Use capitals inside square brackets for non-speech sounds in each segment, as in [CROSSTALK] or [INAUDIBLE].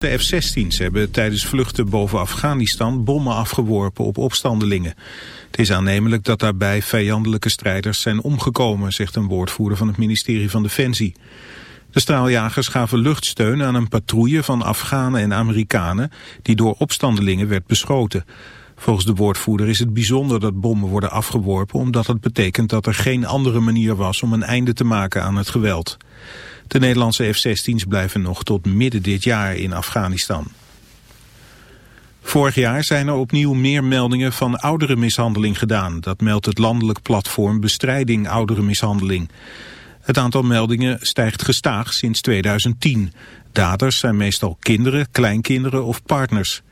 De F-16's hebben tijdens vluchten boven Afghanistan bommen afgeworpen op opstandelingen. Het is aannemelijk dat daarbij vijandelijke strijders zijn omgekomen, zegt een woordvoerder van het ministerie van Defensie. De straaljagers gaven luchtsteun aan een patrouille van Afghanen en Amerikanen die door opstandelingen werd beschoten. Volgens de woordvoerder is het bijzonder dat bommen worden afgeworpen omdat het betekent dat er geen andere manier was om een einde te maken aan het geweld. De Nederlandse F-16's blijven nog tot midden dit jaar in Afghanistan. Vorig jaar zijn er opnieuw meer meldingen van ouderenmishandeling gedaan. Dat meldt het landelijk platform Bestrijding Ouderenmishandeling. Het aantal meldingen stijgt gestaag sinds 2010. Daders zijn meestal kinderen, kleinkinderen of partners.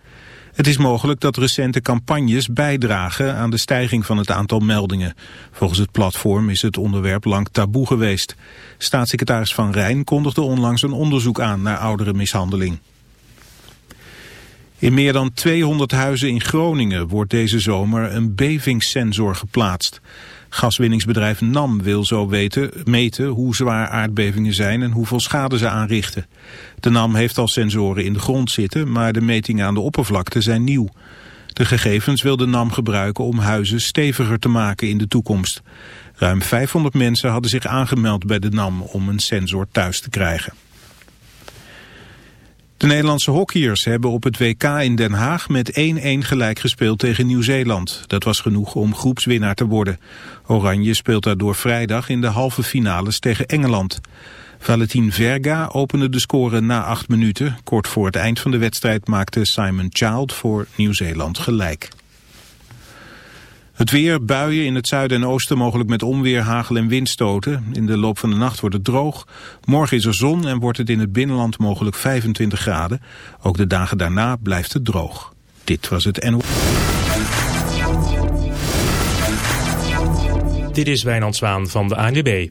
Het is mogelijk dat recente campagnes bijdragen aan de stijging van het aantal meldingen. Volgens het platform is het onderwerp lang taboe geweest. Staatssecretaris Van Rijn kondigde onlangs een onderzoek aan naar ouderenmishandeling. In meer dan 200 huizen in Groningen wordt deze zomer een bevingssensor geplaatst. Gaswinningsbedrijf NAM wil zo weten, meten hoe zwaar aardbevingen zijn en hoeveel schade ze aanrichten. De NAM heeft al sensoren in de grond zitten, maar de metingen aan de oppervlakte zijn nieuw. De gegevens wil de NAM gebruiken om huizen steviger te maken in de toekomst. Ruim 500 mensen hadden zich aangemeld bij de NAM om een sensor thuis te krijgen. De Nederlandse hockeyers hebben op het WK in Den Haag met 1-1 gelijk gespeeld tegen Nieuw-Zeeland. Dat was genoeg om groepswinnaar te worden. Oranje speelt daardoor vrijdag in de halve finales tegen Engeland. Valentin Verga opende de score na acht minuten. Kort voor het eind van de wedstrijd maakte Simon Child voor Nieuw-Zeeland gelijk. Het weer, buien in het zuiden en oosten mogelijk met onweer, hagel en windstoten. In de loop van de nacht wordt het droog. Morgen is er zon en wordt het in het binnenland mogelijk 25 graden. Ook de dagen daarna blijft het droog. Dit was het NO. Dit is Wijnand Zwaan van de ANWB.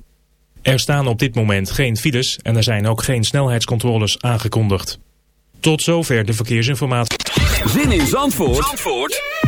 Er staan op dit moment geen files en er zijn ook geen snelheidscontroles aangekondigd. Tot zover de verkeersinformatie. Zin in Zandvoort, Zandvoort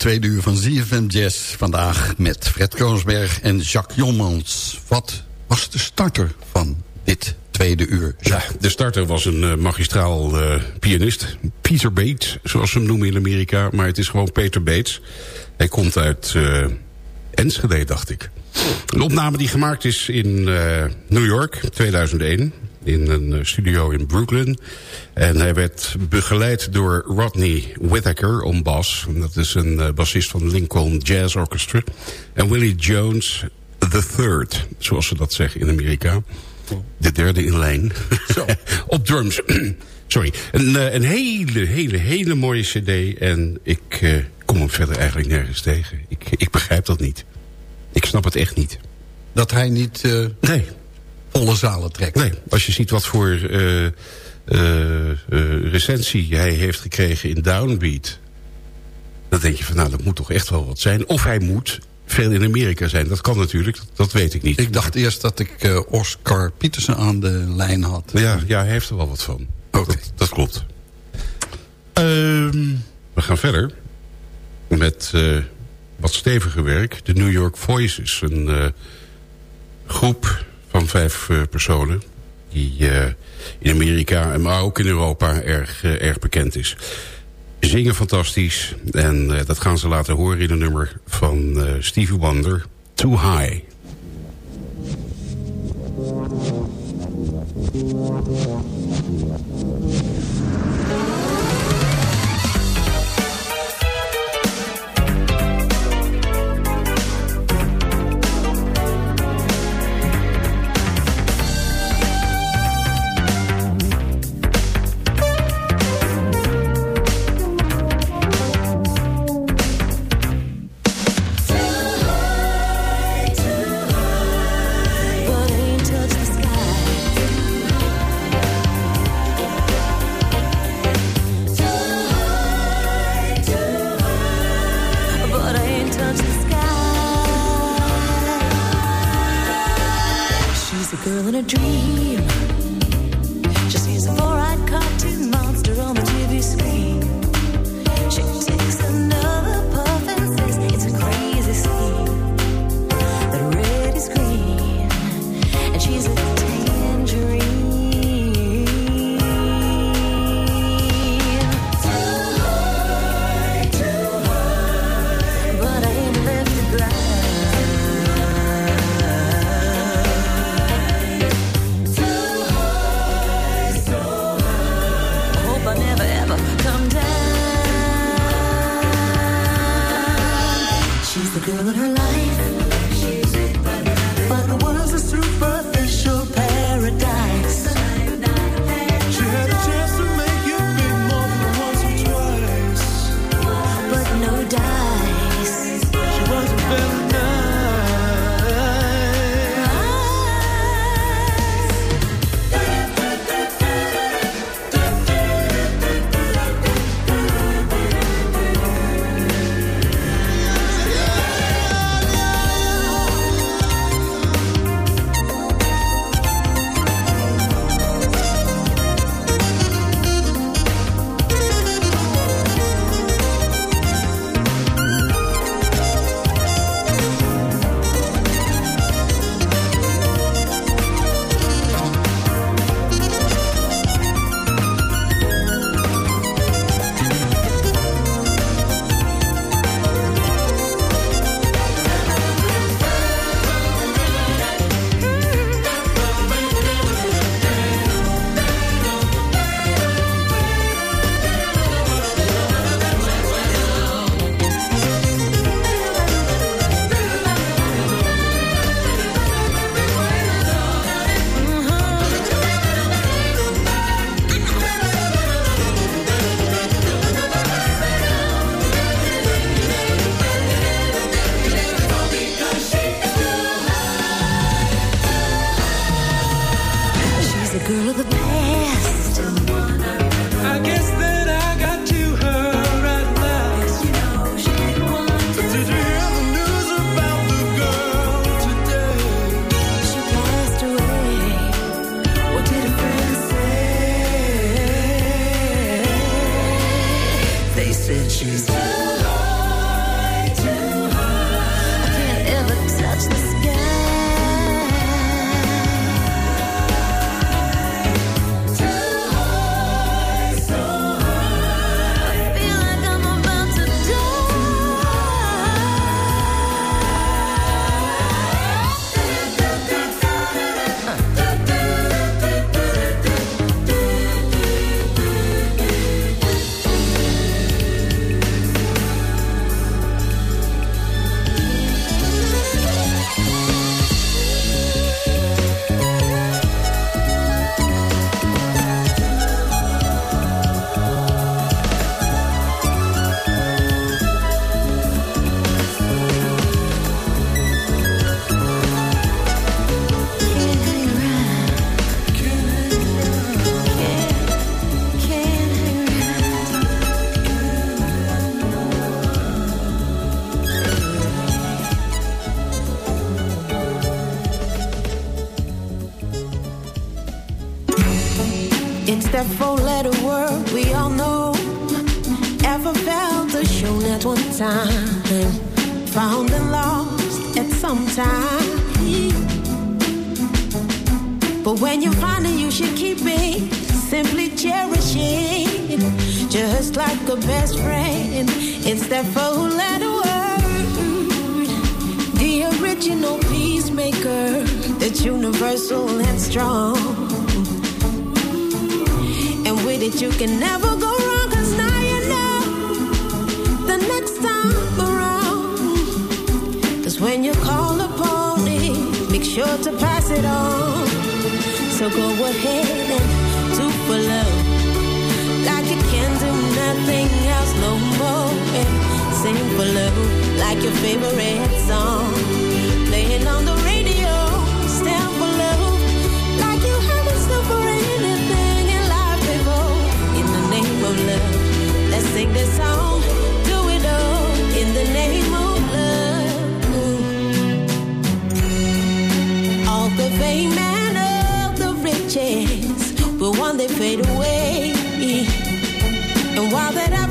Tweede uur van ZFM Jazz. Vandaag met Fred Kroonsberg en Jacques Jommans. Wat was de starter van dit tweede uur? Ja, de starter was een uh, magistraal uh, pianist. Peter Bates, zoals ze hem noemen in Amerika. Maar het is gewoon Peter Bates. Hij komt uit uh, Enschede, dacht ik. Een opname die gemaakt is in New York, 2001 in een eh, studio in Brooklyn. En hij werd begeleid door Rodney Whittaker om bas. Dat is een uh, bassist van Lincoln Jazz Orchestra. En Willie Jones the Third, zoals ze dat zeggen in Amerika. De derde in lijn. [LAUGHS] Zo. [LAUGHS] Op drums. [CLEARS THROAT] Sorry. Een, uh, een, hele, hele, hele mooie cd. En ik uh, kom hem verder eigenlijk nergens tegen. Ik, ik begrijp dat niet. Ik snap het echt niet. Dat hij niet... Uh... Nee, volle zalen trekt. Nee, als je ziet wat voor uh, recensie hij heeft gekregen in Downbeat... dan denk je van, nou, dat moet toch echt wel wat zijn. Of hij moet veel in Amerika zijn. Dat kan natuurlijk, dat, dat weet ik niet. Ik dacht eerst dat ik Oscar Peterson aan de lijn had. Ja, ja hij heeft er wel wat van. Okay. Dat, dat, klopt. Um, we gaan verder met wat steviger werk. De New York Voices, een groep vijf uh, personen. Die uh, in Amerika, maar ook in Europa erg, uh, erg bekend is. Zingen fantastisch. En dat gaan ze laten horen in een nummer van Stevie Wonder. Too High. gonna dream. that four-letter word we all know. Ever felt a shown at one time, found and lost at some time. But when you find it, you should keep it. Simply cherish it, just like a best friend. It's that four-letter word, the original peacemaker, that's universal and strong made you can never go wrong cause now you know the next time around. Cause when you call upon pony, make sure to pass it on. So go ahead and do for love like you can do nothing else no more. And sing for love like your favorite song. Playing on the radio sing this song, do it all in the name of love. All the fame and all the riches will one day fade away. And while that I.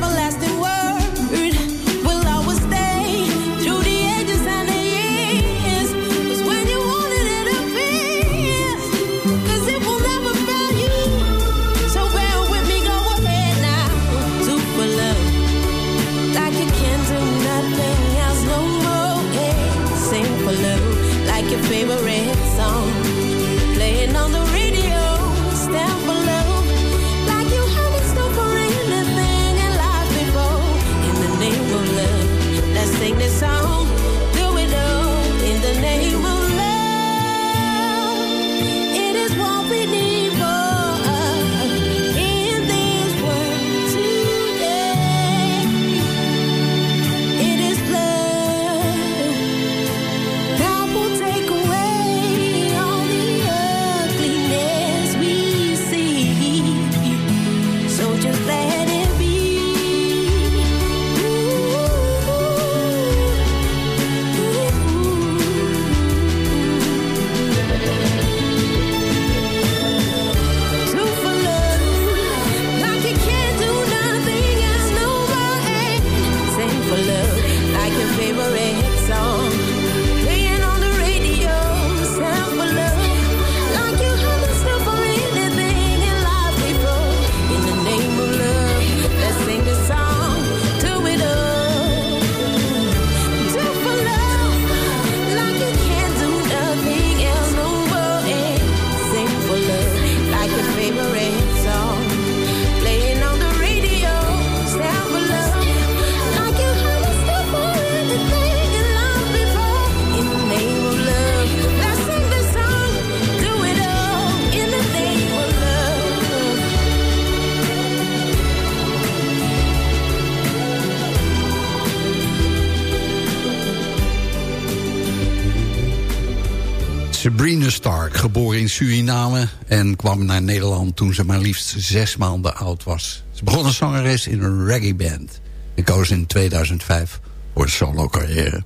kwam naar Nederland toen ze maar liefst zes maanden oud was. Ze begon als zangeres in een reggae band. En koos in 2005 voor een solo carrière.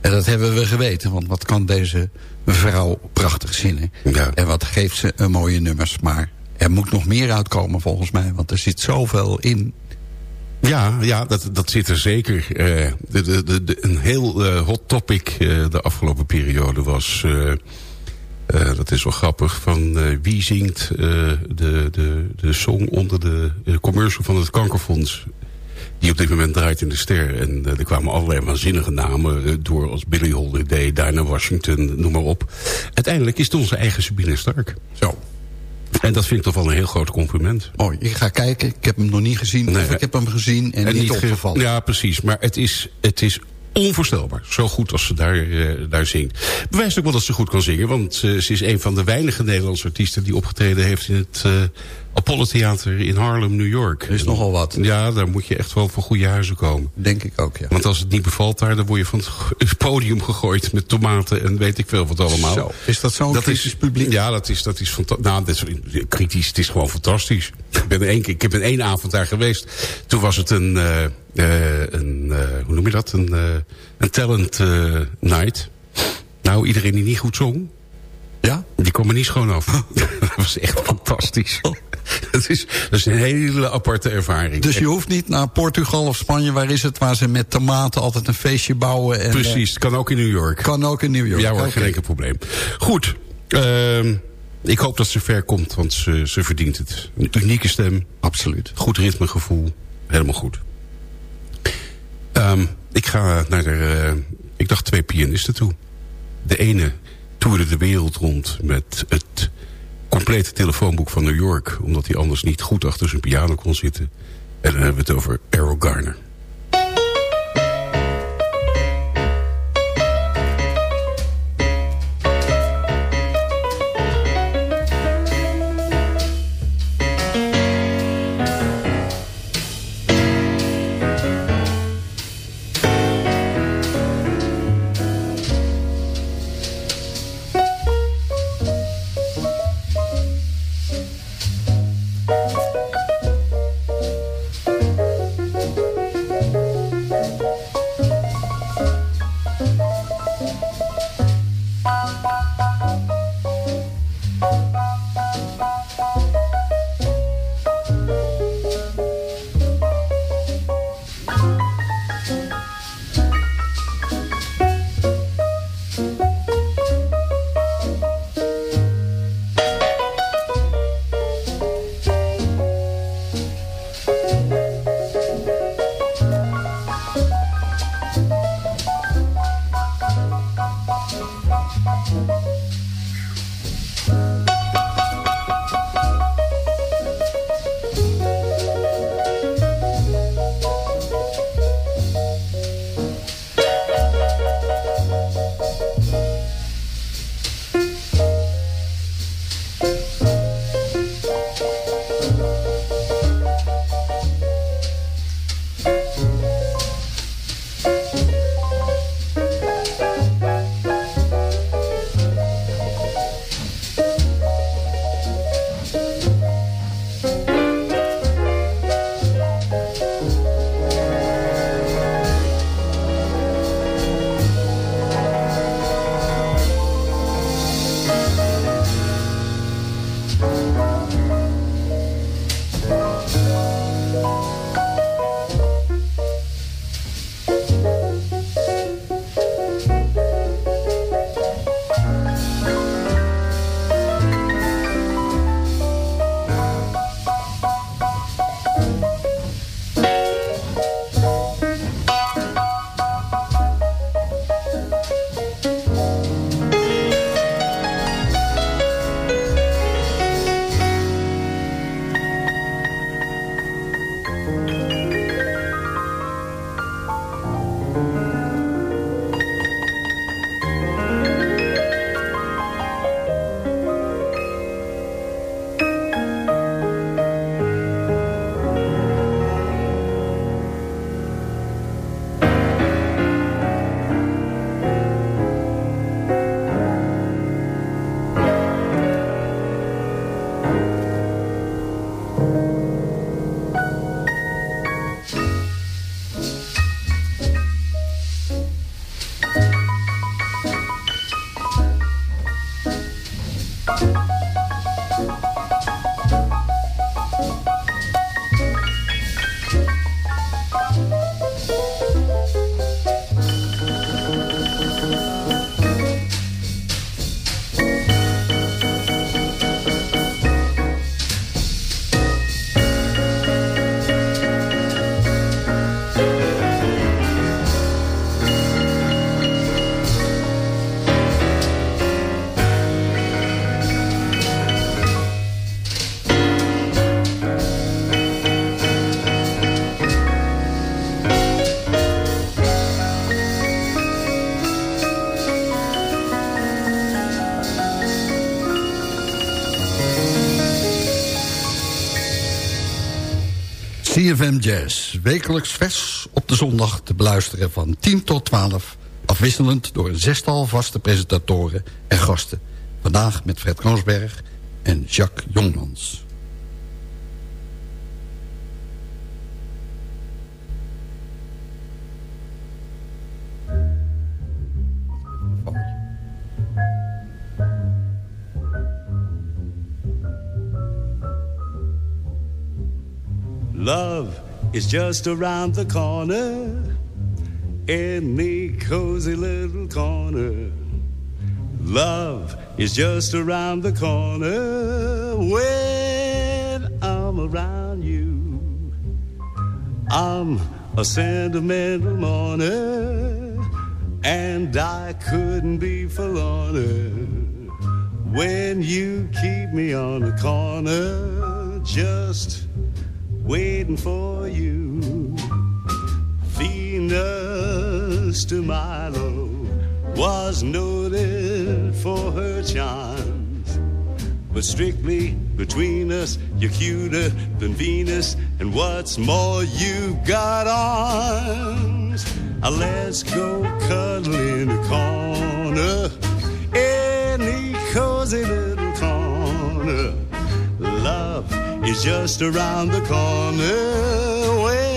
En dat hebben we geweten, want wat kan deze vrouw prachtig zingen. Ja. En wat geeft ze een mooie nummers. Maar er moet nog meer uitkomen volgens mij, want er zit zoveel in ja, ja dat, dat zit er zeker. Uh, de, de, de, een heel eh, hot topic eh, de afgelopen periode was dat is wel grappig, van wie zingt de, de, de song onder de commercial van het kankerfonds die op dit moment draait in de ster. En er kwamen allerlei waanzinnige namen door als Billy Holiday, Diana Washington, noem maar op. Uiteindelijk is het onze eigen Sabine Stark. Zo. En dat vind ik toch wel een heel groot compliment. Mooi, ik ga kijken. Ik heb hem nog niet gezien. Nee, ik heb hem gezien en, en niet, opgevallen. Ja, precies. Maar het is, het is onvoorstelbaar. Zo goed als ze daar, uh, daar zingt. Bewijst ook wel dat ze goed kan zingen. Want uh, ze is een van de weinige Nederlandse artiesten... die opgetreden heeft in het uh, Apollo Theater in Harlem, New York. Er is nogal wat. Ja, daar moet je echt wel voor goede huizen komen. Denk ik ook, ja. Want als het niet bevalt daar... dan word je van het podium gegooid met tomaten... en weet ik veel wat allemaal. Zo, is dat zo'n kritisch publiek? Ja, dat is, dat is fantastisch. Nou, dat is, kritisch, het is gewoon fantastisch. Ik ben, één keer, ik ben één avond daar geweest. Toen was het een... Uh, een uh, hoe noem je dat? Een, uh, een talent night. Nou, iedereen die niet goed zong... Ja? Die kwam er niet schoon af. [LAUGHS] dat was echt fantastisch. dat, is, dat is een hele aparte ervaring. Dus je hoeft niet naar Portugal of Spanje... waar is het, waar ze met tomaten altijd een feestje bouwen. En, Precies, het kan ook in New York. Kan ook in New York. Ja hoor, okay. geen enkel probleem. Goed, uh, ik hoop dat ze ver komt, want ze, ze verdient het. Een unieke stem. Absoluut. Goed ritmegevoel. Helemaal goed. Um, ik ga naar de, uh, ik dacht twee pianisten toe. De ene toerde de wereld rond met het complete telefoonboek van New York... omdat hij anders niet goed achter zijn piano kon zitten. En dan hebben we het over Errol Garner. CFM Jazz, wekelijks vers op de zondag te beluisteren van 10 tot 12... afwisselend door een zestal vaste presentatoren en gasten. Vandaag met Fred Kroonsberg en Jacques Jongmans. Love is just around the corner, In any cozy little corner. Love is just around the corner when I'm around you. I'm a sentimental mourner, and I couldn't be forlorner when you keep me on the corner just waiting for you. Venus de Milo was noted for her charms. But strictly between us, you're cuter than Venus. And what's more, you've got arms. Uh, let's go cuddle in a corner. Any cozy little corner. Love is just around the corner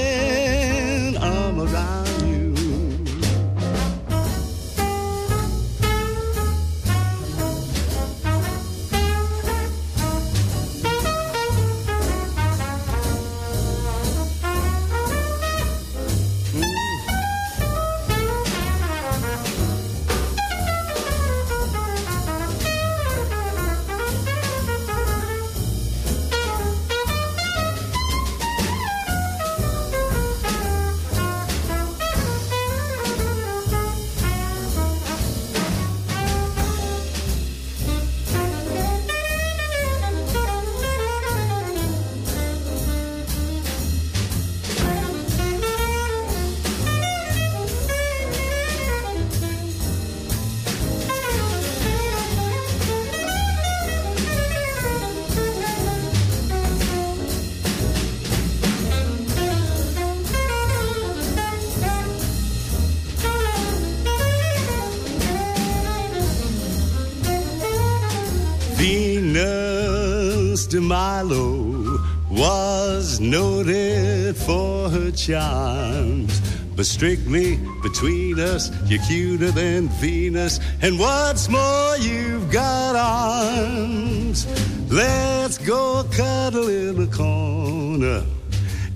Milo was noted for her charms. But strictly between us, you're cuter than Venus. And what's more, you've got arms. Let's go cuddle in a corner.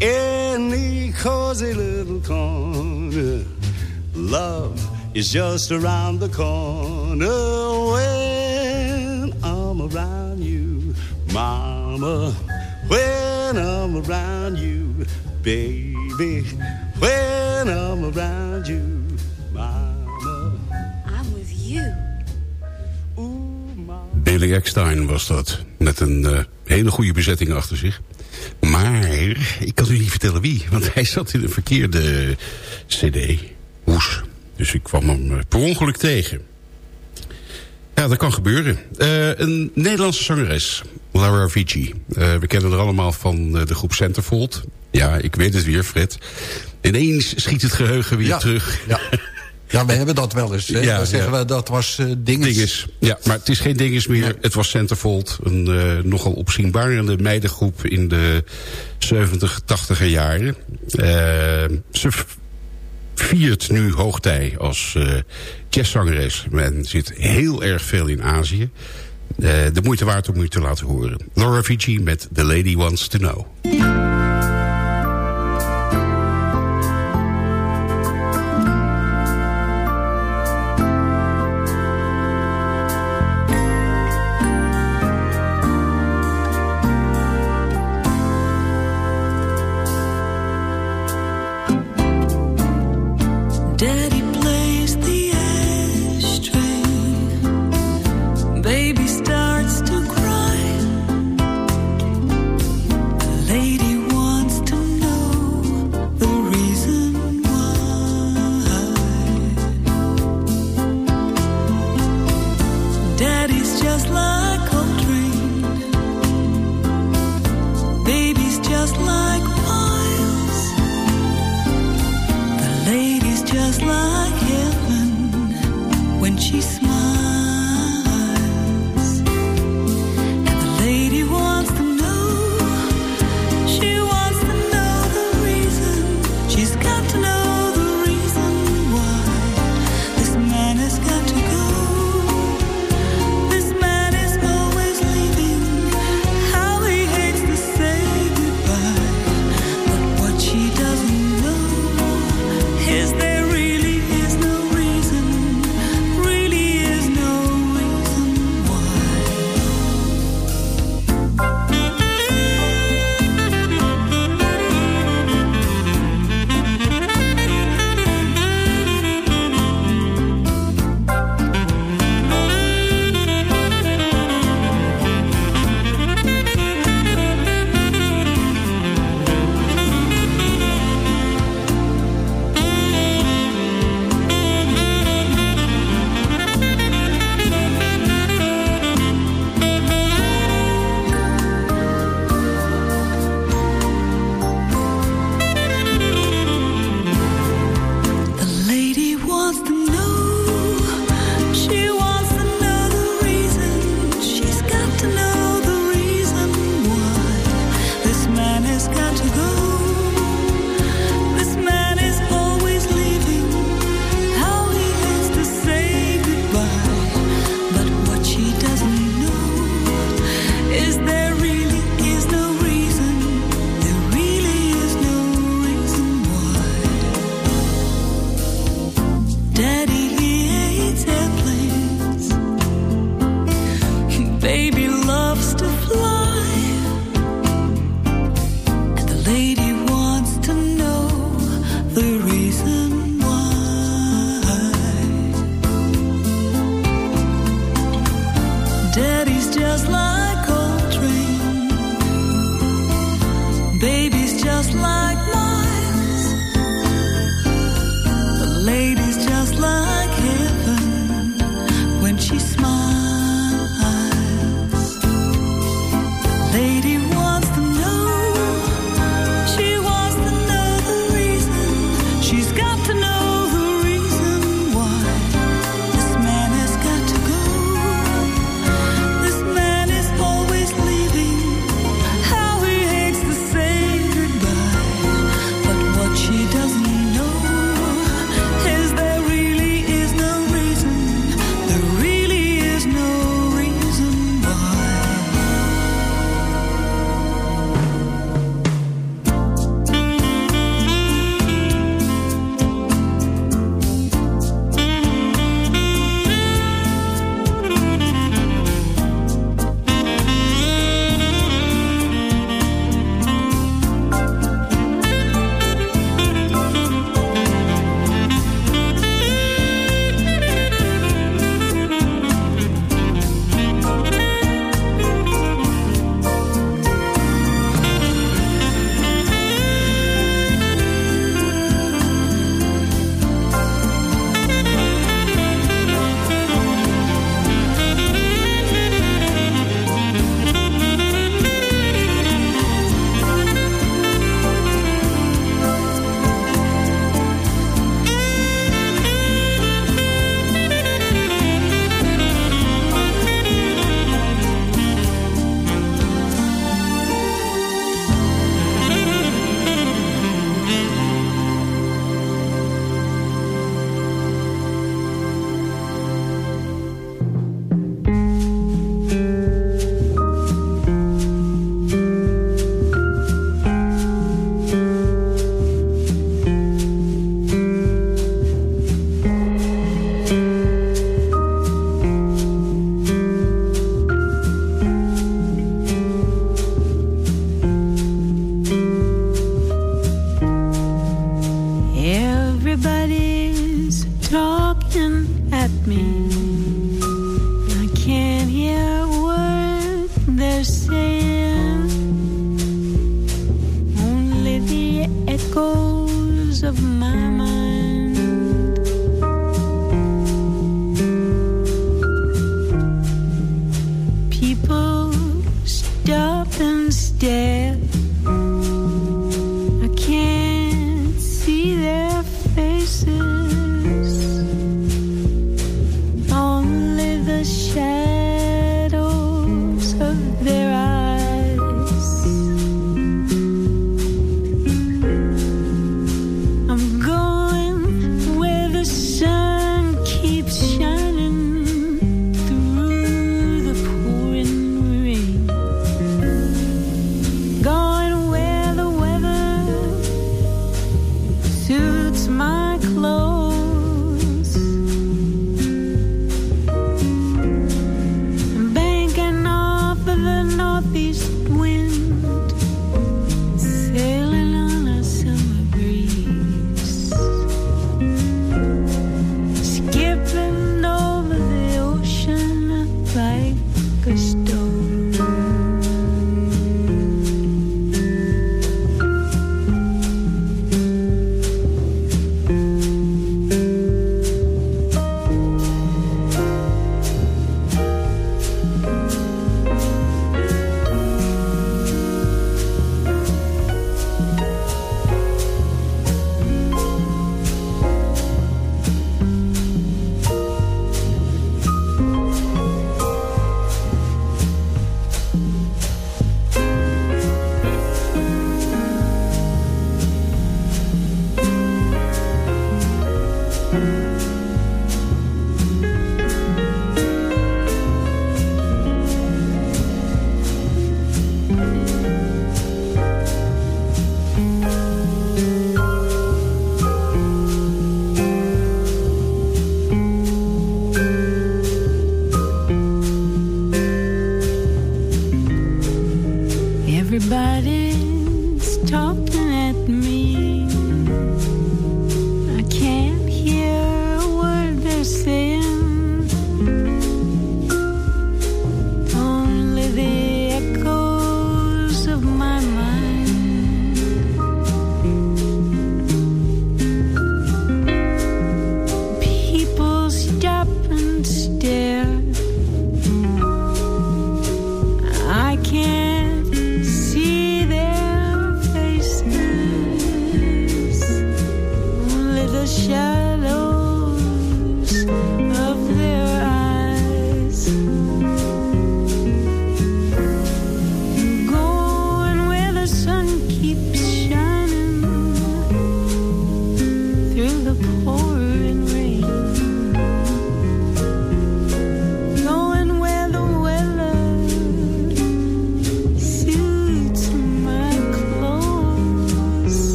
Any cozy little corner. Love is just around the corner When I'm around you, baby. When I'm around you, Mama. I'm with you. Billy Eckstein was dat. Met een eh, hele goede bezetting achter zich. Maar ik kan u niet vertellen wie. Want hij zat in een verkeerde cd. Hoes. Dus ik kwam hem eh, per ongeluk tegen. Ja, dat kan gebeuren. Eh, een Nederlandse zangeres. Laura Vici. Eh, we kennen haar allemaal van eh, de groep Centerfold. Ja, ik weet het weer, Fred. Ineens schiet het geheugen weer Ja, terug. Ja. ja, we hebben dat wel eens. Hè? Ja, Dan zeggen we dat was eh dinges. Dinges. Ja, maar het is geen dinges meer. Nee. Het was Centerfold. Een nogal opzienbarende meidengroep in de 70, 80er jaren. Ze viert nu hoogtij als eh jazzzangeres. Men zit heel erg veel in Azië. Eh, de moeite waard om u te laten horen. Laura Vici met The Lady Wants to Know.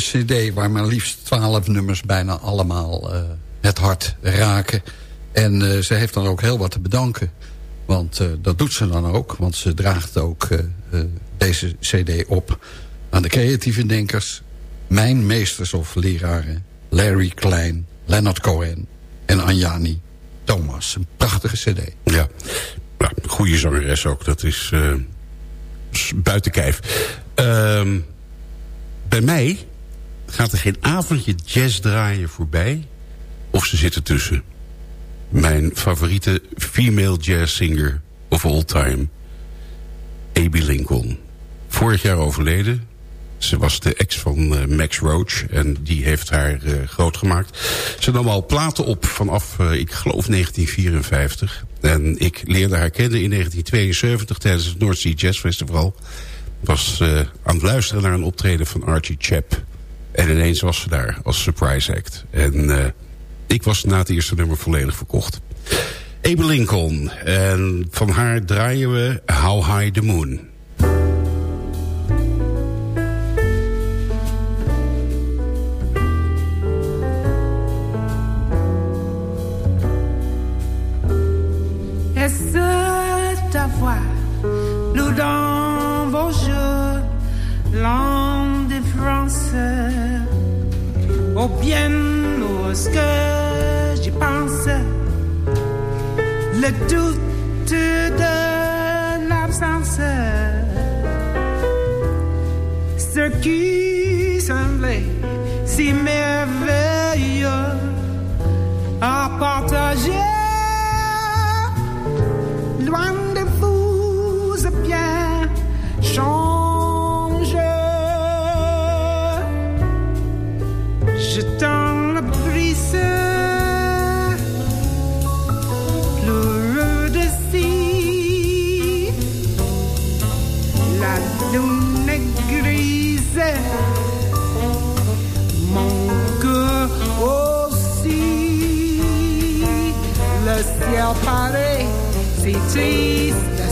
Cd waar maar liefst twaalf nummers bijna allemaal eh, het hart raken. En eh, ze heeft dan ook heel wat te bedanken. Want eh, dat doet ze dan ook. Want ze draagt ook deze cd op aan de creatieve denkers. Mijn meesters of leraren. Larry Klein, Leonard Cohen en Anjani Thomas. Een prachtige cd. Ja, nou, goede zangeres ook. Dat is buiten kijf. Ehm, bij mij gaat er geen avondje jazz draaien voorbij. Of ze zitten tussen. Mijn favoriete female jazz singer of all time. Abby Lincoln. Vorig jaar overleden. Ze was de ex van eh, Max Roach en die heeft haar eh, groot gemaakt. Ze nam al platen op vanaf, eh, ik geloof, 1954. En ik leerde haar kennen in 1972 tijdens het North Sea Jazz Festival. Was aan het luisteren naar een optreden van Archie Chap. En ineens was ze daar als surprise act. En eh, ik was na het eerste nummer volledig verkocht. Abe Lincoln. En van haar draaien we How High the Moon. Est-ce ta nous dans vos ou bien ce que j'y pense, le doute de l'absence, ce qui semblait si merveilleux à partager. Loin de vous, bien. Je t'en le brise. L'heureux de si. La lune est grise. Mon cœur aussi. Le ciel paraît si triste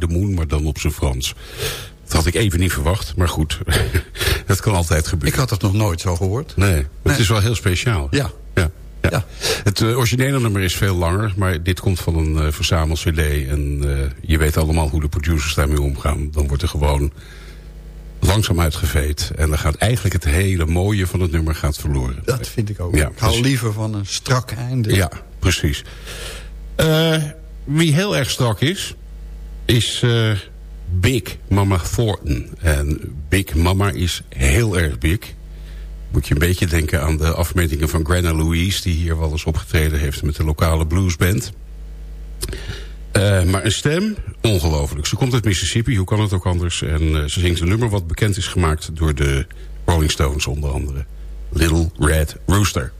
the moon, maar dan op zijn Frans. Dat had ik even niet verwacht, maar goed. [LAUGHS] dat kan altijd gebeuren. Ik had het nog nooit zo gehoord. Nee, het is wel heel speciaal. Ja. ja, ja. Ja. Het eh, originele nummer is veel langer, maar dit komt van een uh, verzameld cd. En eh, je weet allemaal hoe de producers daarmee omgaan. Dan wordt er gewoon langzaam uitgeveed. En dan gaat eigenlijk het hele mooie van het nummer gaat verloren. Dat vind ik ook. Ja, ik hou precies. liever van een strak einde. Ja, precies. Wie heel erg strak is, is eh, Big Mama Thornton. En Big Mama is heel erg big. Moet je een beetje denken aan de afmetingen van Grana Louise... die hier wel eens opgetreden heeft met de lokale bluesband. Eh, maar een stem, ongelooflijk. Ze komt uit Mississippi, hoe kan het ook anders? En eh, ze zingt een nummer wat bekend is gemaakt door de Rolling Stones onder andere. Little Red Rooster.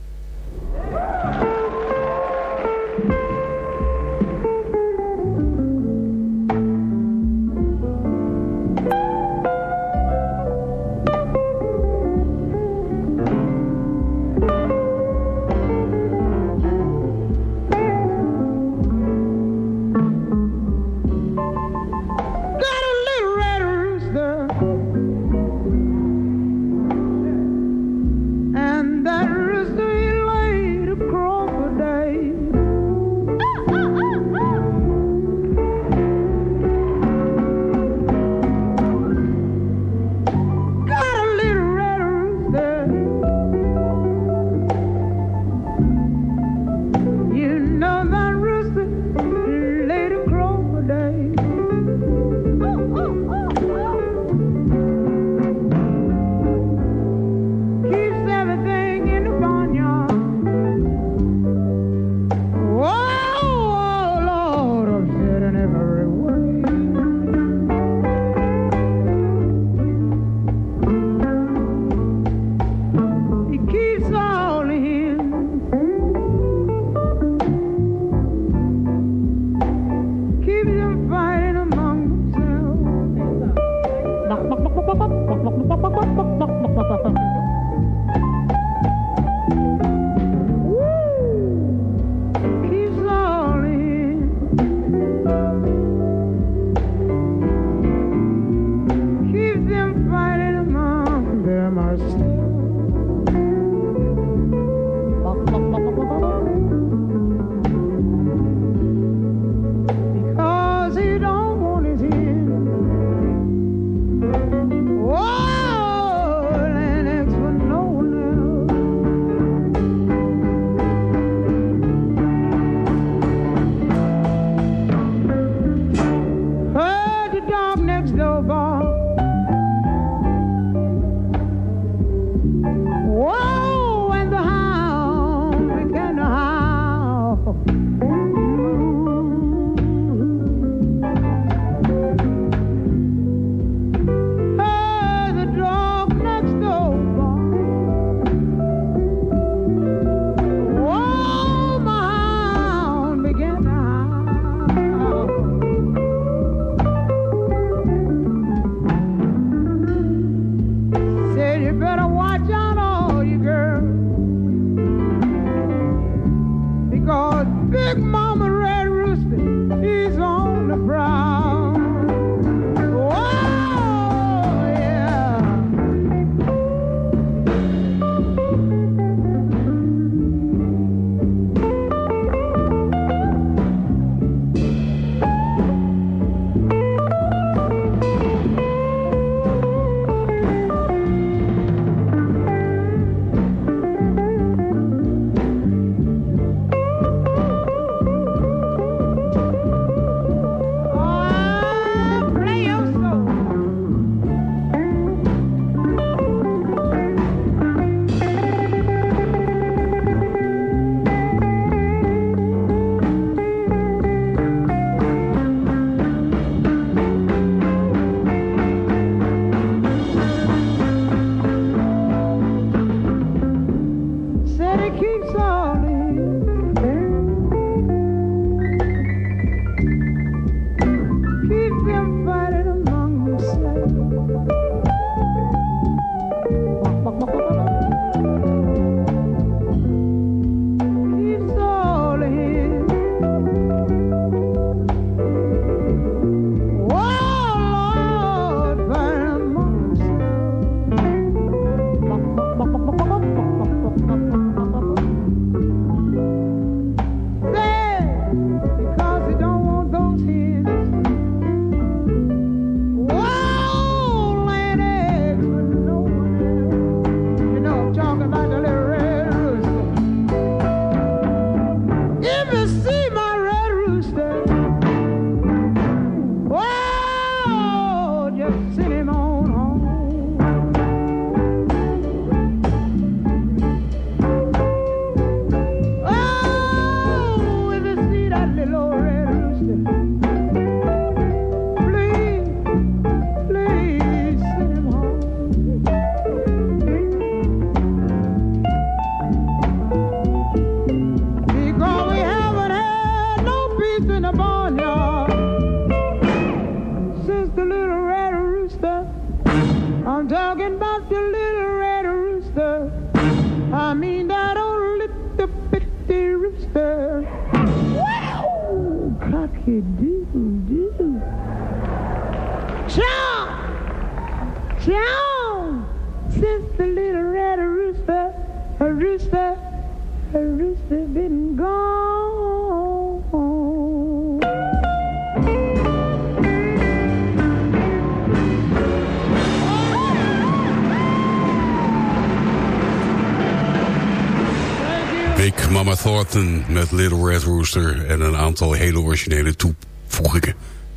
Rooster... en een aantal hele originele toevoegingen.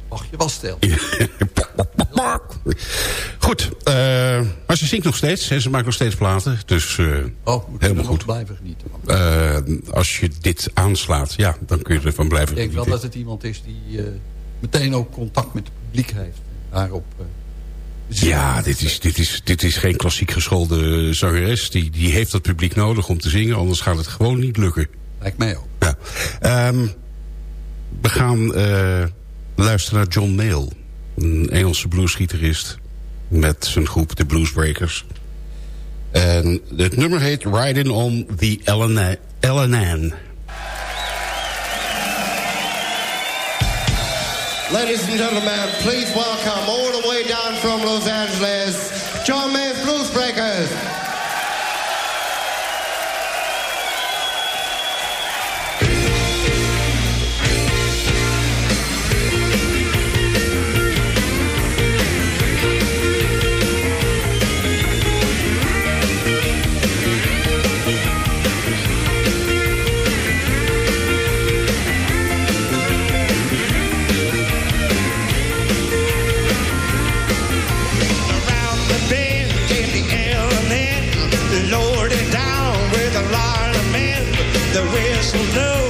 Mag je wel stil. Goed, eh, maar ze zingt nog steeds en ze maakt nog steeds platen. Dus eh, Oh, helemaal goed. blijven genieten. Eh, als je dit aanslaat, ja, dan kun je ervan blijven Ik denk wel genieten. dat het iemand is die meteen ook contact met het publiek heeft. Daarop Ja, dit is, dit, is, dit is geen klassiek geschoolde zangeres. Die, die heeft dat publiek nodig om te zingen, anders gaat het gewoon niet lukken. Lijkt mij. Ja. Ehm, we gaan eh, luisteren naar John Mayall. Een Engelse bluesgitarist met zijn groep The Bluesbreakers. En het nummer heet Riding on the LNN. Ladies and gentlemen, please welcome all the way down from Los Angeles, John May's Blues yes or.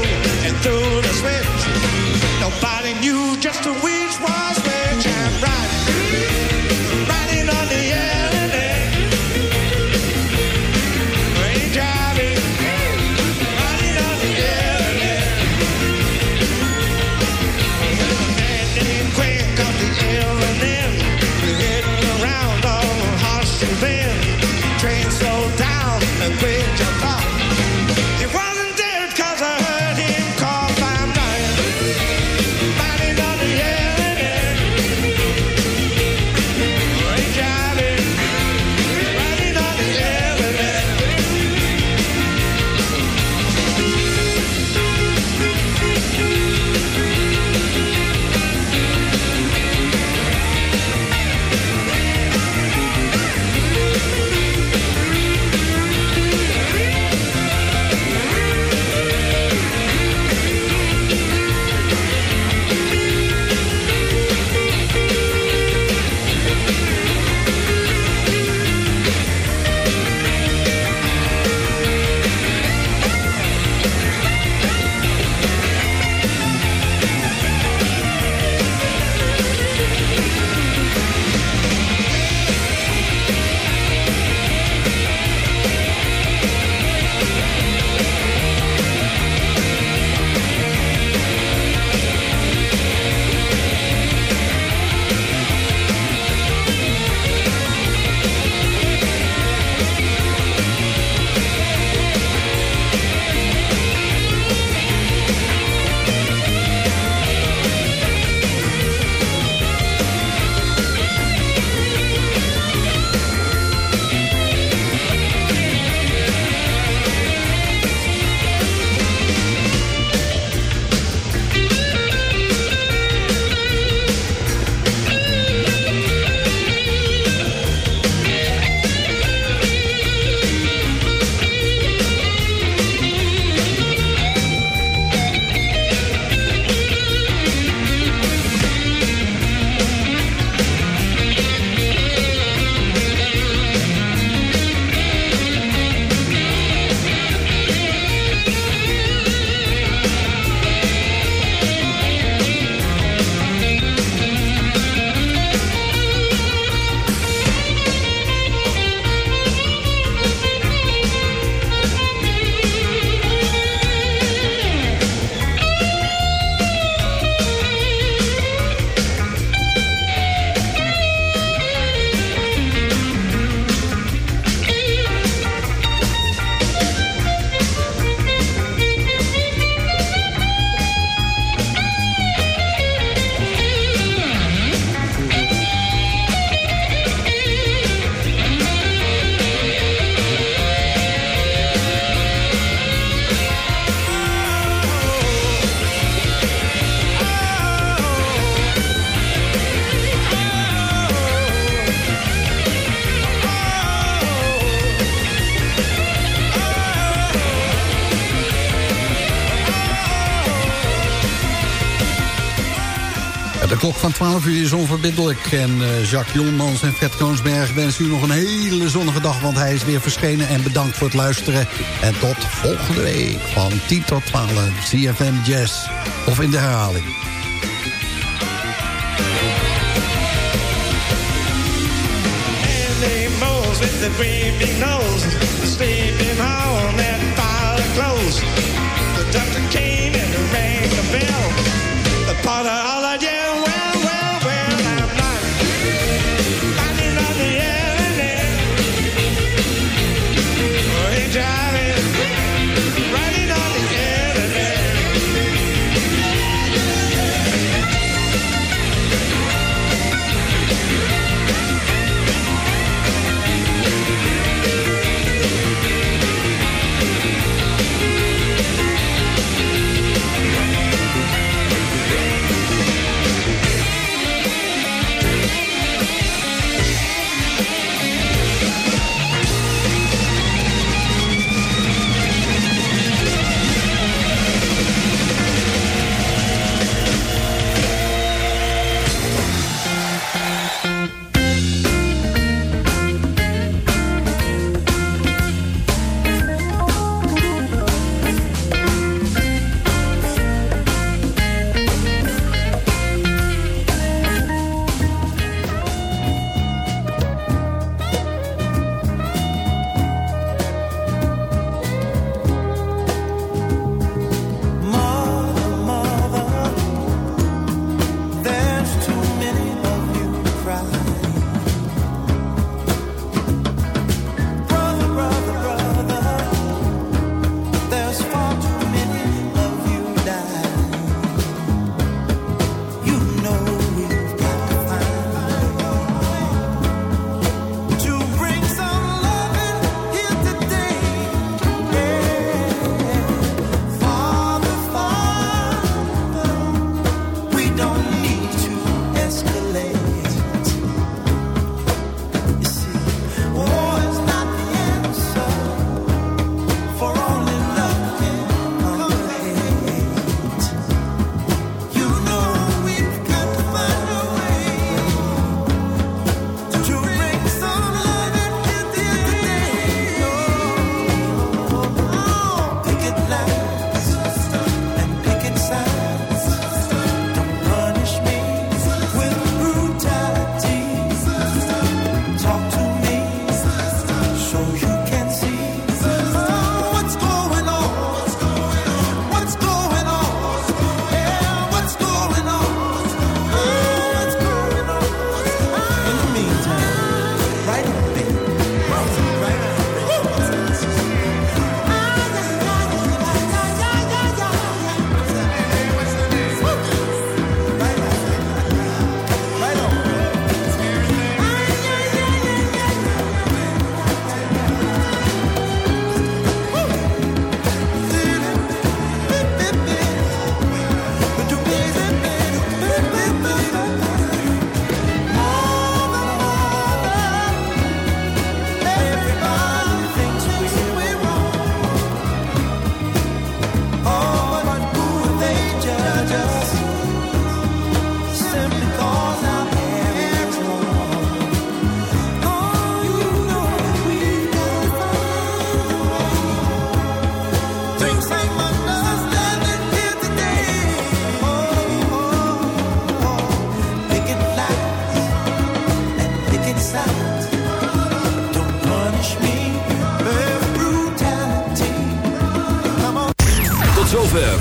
Van 12 uur is onverbiddelijk. En uh, Jacques Jonmans en Fred Koonsberg wensen u nog een hele zonnige dag... want hij is weer verschenen. En bedankt voor het luisteren. En tot volgende week van 10 tot 12 CFM Jazz. Of in de herhaling. with the gravy nose, sleeping on that fire clothes. The doctor came and rang the bell. The potter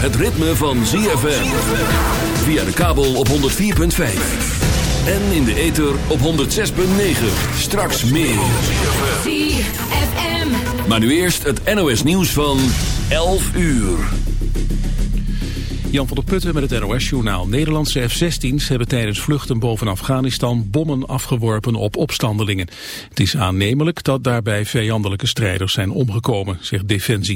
het ritme van ZFM. Via de kabel op 104.5. En in de ether op 106.9. Straks meer. ZFM. Maar nu eerst het NOS nieuws van 11 uur. Jan van der Putten met het NOS-journaal. Nederlandse F-16's hebben tijdens vluchten boven Afghanistan bommen afgeworpen op opstandelingen. Het is aannemelijk dat daarbij vijandelijke strijders zijn omgekomen, zegt Defensie.